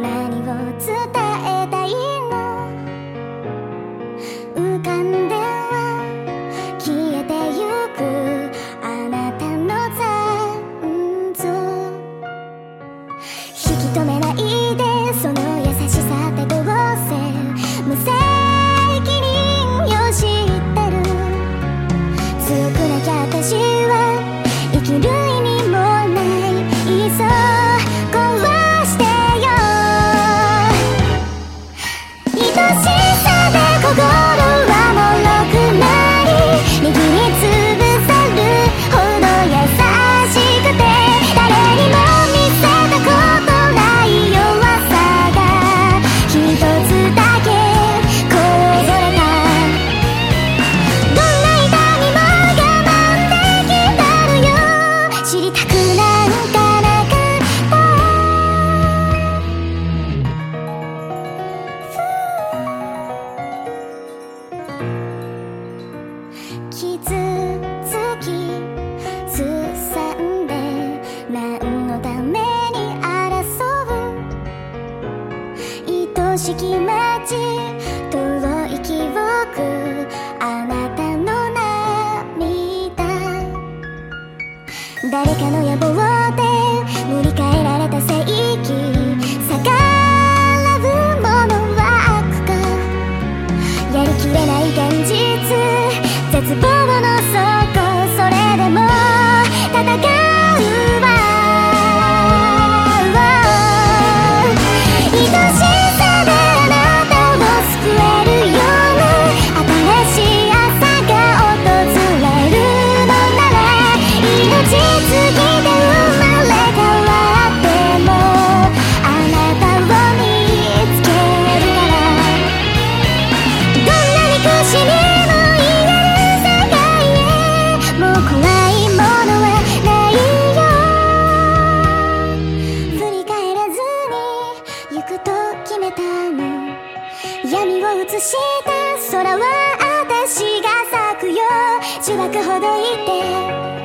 何を傷つきすさんで何のために争う？愛しき街遠い記憶あなたの涙誰かの野望で無理か闇を映した？空は私が咲くよ。呪縛ほどいて。